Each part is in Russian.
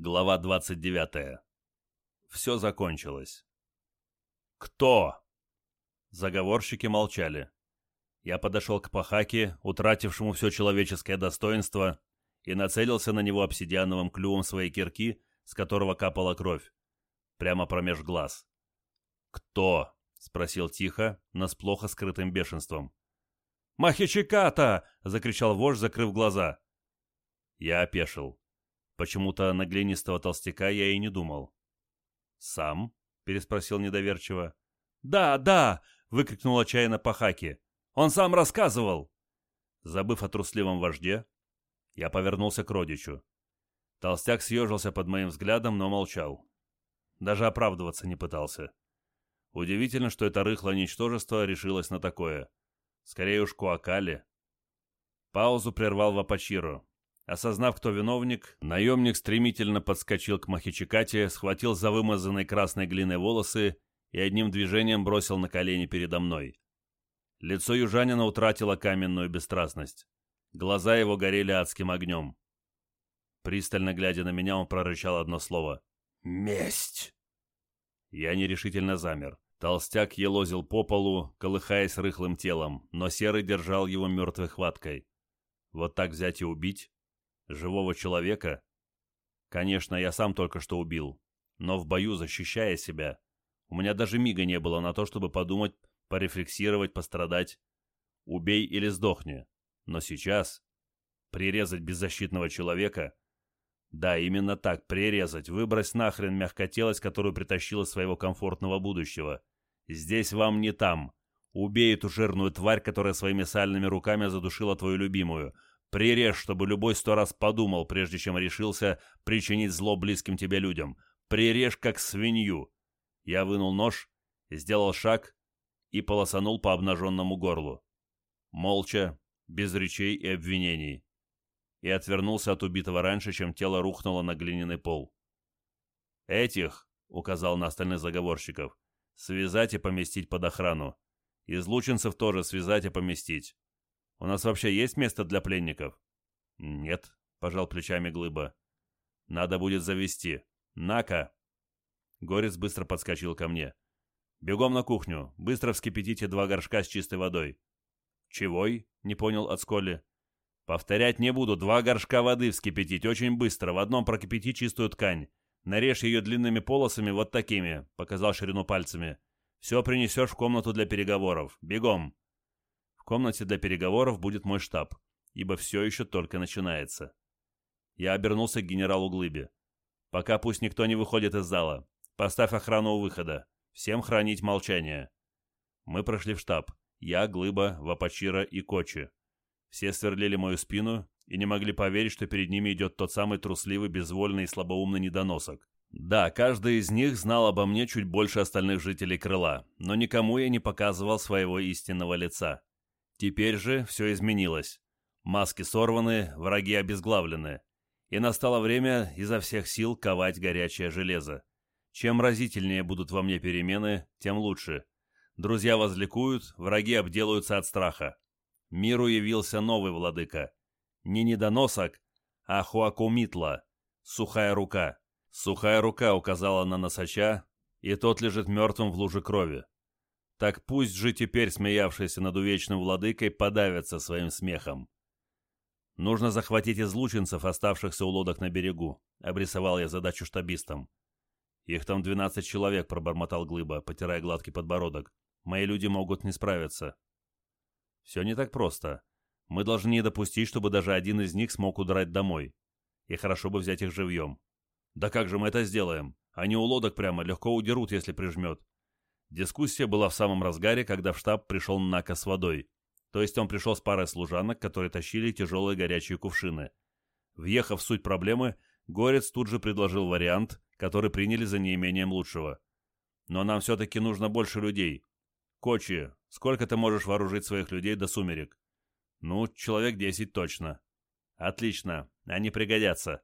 Глава 29. Все закончилось. «Кто?» Заговорщики молчали. Я подошел к Пахаке, утратившему все человеческое достоинство, и нацелился на него обсидиановым клювом своей кирки, с которого капала кровь. Прямо промеж глаз. «Кто?» — спросил тихо, но с плохо скрытым бешенством. «Махичиката!» — закричал вождь, закрыв глаза. Я опешил. Почему-то на глинистого толстяка я и не думал. «Сам?» — переспросил недоверчиво. «Да, да!» — выкрикнул отчаянно Пахаки. «Он сам рассказывал!» Забыв о трусливом вожде, я повернулся к родичу. Толстяк съежился под моим взглядом, но молчал. Даже оправдываться не пытался. Удивительно, что это рыхлое ничтожество решилось на такое. Скорее уж Куакали. Паузу прервал Вапачиро. Осознав, кто виновник, наемник стремительно подскочил к Махичикате, схватил за вымазанные красной глиной волосы и одним движением бросил на колени передо мной. Лицо южанина утратило каменную бесстрастность. Глаза его горели адским огнем. Пристально глядя на меня, он прорычал одно слово. «Месть!» Я нерешительно замер. Толстяк елозил по полу, колыхаясь рыхлым телом, но Серый держал его мертвой хваткой. Вот так взять и убить? Живого человека? Конечно, я сам только что убил, но в бою, защищая себя, у меня даже мига не было на то, чтобы подумать, порефлексировать, пострадать. Убей или сдохни. Но сейчас прирезать беззащитного человека... Да, именно так, прирезать, выбрось нахрен мягкотелость, которую притащила своего комфортного будущего. Здесь вам не там. Убей эту жирную тварь, которая своими сальными руками задушила твою любимую. Прирежь, чтобы любой сто раз подумал, прежде чем решился причинить зло близким тебе людям. Прирежь, как свинью. Я вынул нож, сделал шаг и полосанул по обнаженному горлу. Молча, без речей и обвинений. И отвернулся от убитого раньше, чем тело рухнуло на глиняный пол. «Этих», — указал на остальных заговорщиков, — «связать и поместить под охрану. Излученцев тоже связать и поместить. У нас вообще есть место для пленников?» «Нет», — пожал плечами Глыба. «Надо будет завести. На-ка!» Горец быстро подскочил ко мне. «Бегом на кухню. Быстро вскипятите два горшка с чистой водой». «Чегой?» — не понял от Сколли. «Повторять не буду. Два горшка воды вскипятить очень быстро. В одном прокипяти чистую ткань. Нарежь ее длинными полосами вот такими», — показал ширину пальцами. «Все принесешь в комнату для переговоров. Бегом!» Комнате для переговоров будет мой штаб, ибо все еще только начинается. Я обернулся к генералу Глыбе. «Пока пусть никто не выходит из зала. Поставь охрану у выхода. Всем хранить молчание». Мы прошли в штаб. Я, Глыба, Вапачира и Кочи. Все сверлили мою спину и не могли поверить, что перед ними идет тот самый трусливый, безвольный и слабоумный недоносок. Да, каждый из них знал обо мне чуть больше остальных жителей крыла, но никому я не показывал своего истинного лица. Теперь же все изменилось. Маски сорваны, враги обезглавлены. И настало время изо всех сил ковать горячее железо. Чем разительнее будут во мне перемены, тем лучше. Друзья возликуют, враги обделаются от страха. Миру явился новый владыка. Не недоносок, а Хуакумитла, сухая рука. Сухая рука указала на носача, и тот лежит мертвым в луже крови. Так пусть же теперь смеявшиеся над увечным владыкой подавятся своим смехом. Нужно захватить излученцев, оставшихся у лодок на берегу, обрисовал я задачу штабистам. Их там двенадцать человек, пробормотал Глыба, потирая гладкий подбородок. Мои люди могут не справиться. Все не так просто. Мы должны не допустить, чтобы даже один из них смог удрать домой. И хорошо бы взять их живьем. Да как же мы это сделаем? Они у лодок прямо легко удерут, если прижмет. Дискуссия была в самом разгаре, когда в штаб пришел Нака с водой. То есть он пришел с парой служанок, которые тащили тяжелые горячие кувшины. Въехав в суть проблемы, Горец тут же предложил вариант, который приняли за неимением лучшего. Но нам все-таки нужно больше людей. Кочи, сколько ты можешь вооружить своих людей до сумерек? Ну, человек десять точно. Отлично, они пригодятся.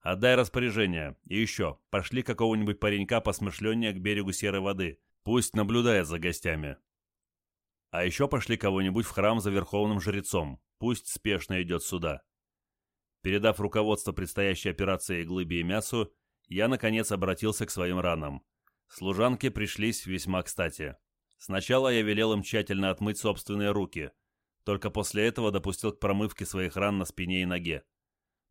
Отдай распоряжение. И еще, пошли какого-нибудь паренька посмышленнее к берегу серой воды. Пусть наблюдает за гостями. А еще пошли кого-нибудь в храм за верховным жрецом. Пусть спешно идет сюда. Передав руководство предстоящей операции Глыбе и Мясу, я, наконец, обратился к своим ранам. Служанки пришлись весьма кстати. Сначала я велел им тщательно отмыть собственные руки. Только после этого допустил к промывке своих ран на спине и ноге.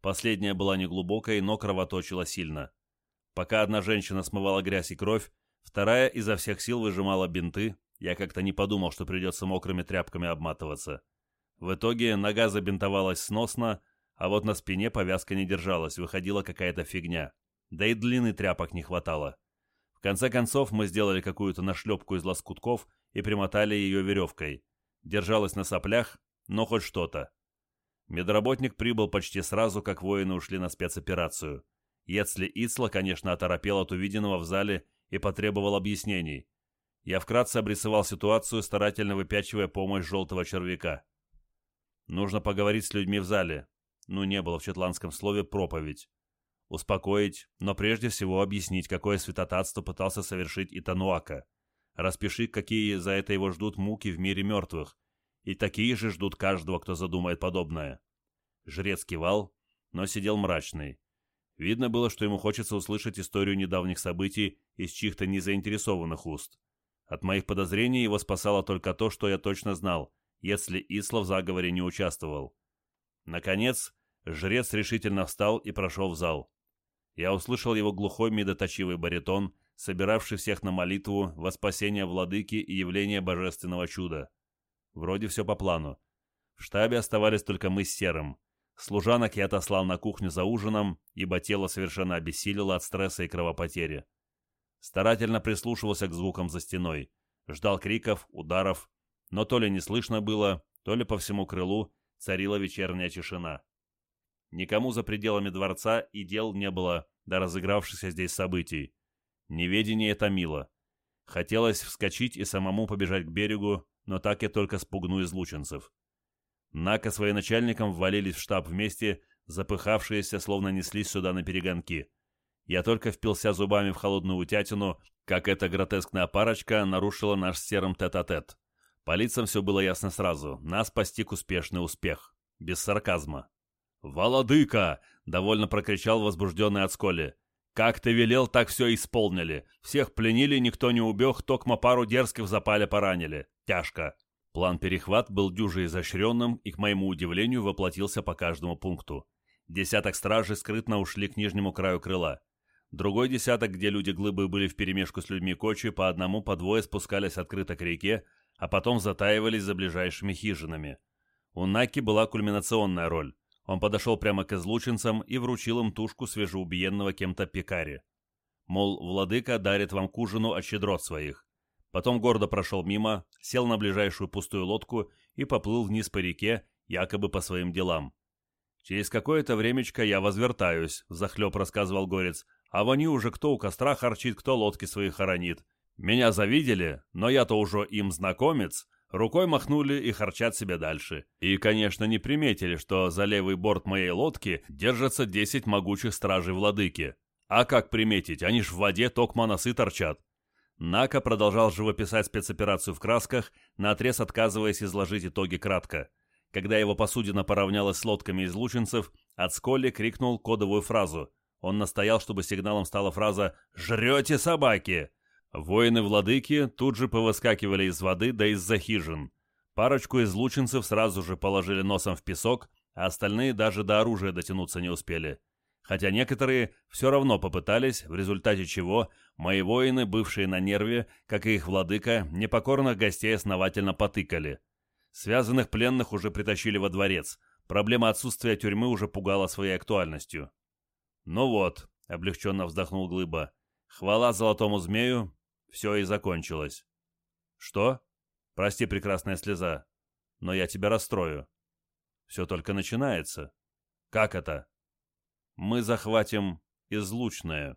Последняя была неглубокой, но кровоточила сильно. Пока одна женщина смывала грязь и кровь, вторая изо всех сил выжимала бинты, я как-то не подумал, что придется мокрыми тряпками обматываться. В итоге нога забинтовалась сносно, а вот на спине повязка не держалась, выходила какая-то фигня. Да и длины тряпок не хватало. В конце концов мы сделали какую-то нашлепку из лоскутков и примотали ее веревкой. Держалась на соплях, но хоть что-то. Медработник прибыл почти сразу, как воины ушли на спецоперацию. Если Ицла, конечно, оторопел от увиденного в зале и потребовал объяснений. Я вкратце обрисовал ситуацию, старательно выпячивая помощь желтого червяка. Нужно поговорить с людьми в зале. Ну, не было в четландском слове «проповедь». Успокоить, но прежде всего объяснить, какое святотатство пытался совершить Итануака. Распиши, какие за это его ждут муки в мире мертвых. И такие же ждут каждого, кто задумает подобное. Жрец кивал, но сидел мрачный. Видно было, что ему хочется услышать историю недавних событий из чьих-то незаинтересованных уст. От моих подозрений его спасало только то, что я точно знал, если Исла в заговоре не участвовал. Наконец, жрец решительно встал и прошел в зал. Я услышал его глухой медоточивый баритон, собиравший всех на молитву во спасение владыки и явление божественного чуда. Вроде все по плану. В штабе оставались только мы с Серым. Служанок я отослал на кухню за ужином, ибо тело совершенно обессилило от стресса и кровопотери. Старательно прислушивался к звукам за стеной. Ждал криков, ударов, но то ли не слышно было, то ли по всему крылу царила вечерняя тишина. Никому за пределами дворца и дел не было до разыгравшихся здесь событий. Неведение томило. Хотелось вскочить и самому побежать к берегу, но так я только спугну излученцев. Нака с военачальником ввалились в штаб вместе, запыхавшиеся, словно неслись сюда на перегонки. Я только впился зубами в холодную утятину, как эта гротескная парочка нарушила наш серым тет-а-тет. -тет. По лицам все было ясно сразу. Нас постиг успешный успех. Без сарказма. «Володыка!» — довольно прокричал возбужденный от сколи. «Как ты велел, так все исполнили. Всех пленили, никто не убег, токмо пару дерзких в запале поранили. Тяжко». План перехват был дюже изощренным и, к моему удивлению, воплотился по каждому пункту. Десяток стражей скрытно ушли к нижнему краю крыла. Другой десяток, где люди-глыбы были вперемешку с людьми Кочи, по одному, по двое спускались открыто к реке, а потом затаивались за ближайшими хижинами. У Наки была кульминационная роль. Он подошел прямо к излученцам и вручил им тушку свежеубиенного кем-то пекари. Мол, владыка дарит вам к ужину от щедрот своих. Потом гордо прошел мимо, сел на ближайшую пустую лодку и поплыл вниз по реке, якобы по своим делам. «Через какое-то времечко я возвертаюсь», — захлеб рассказывал Горец, «а вони уже кто у костра харчит, кто лодки свои хоронит. Меня завидели, но я-то уже им знакомец, рукой махнули и харчат себе дальше. И, конечно, не приметили, что за левый борт моей лодки держатся десять могучих стражей владыки. А как приметить, они ж в воде токма носы торчат. Нака продолжал живописать спецоперацию в красках, наотрез отказываясь изложить итоги кратко. Когда его посудина поравнялась с лодками излученцев, от Сколли крикнул кодовую фразу. Он настоял, чтобы сигналом стала фраза «Жрете собаки!» Воины-владыки тут же повыскакивали из воды да из-за хижин. Парочку излученцев сразу же положили носом в песок, а остальные даже до оружия дотянуться не успели. Хотя некоторые все равно попытались, в результате чего мои воины, бывшие на нерве, как и их владыка, непокорных гостей основательно потыкали. Связанных пленных уже притащили во дворец. Проблема отсутствия тюрьмы уже пугала своей актуальностью. «Ну вот», — облегченно вздохнул Глыба, — «хвала золотому змею, все и закончилось. Что? Прости, прекрасная слеза, но я тебя расстрою. Все только начинается. Как это? Мы захватим излучное.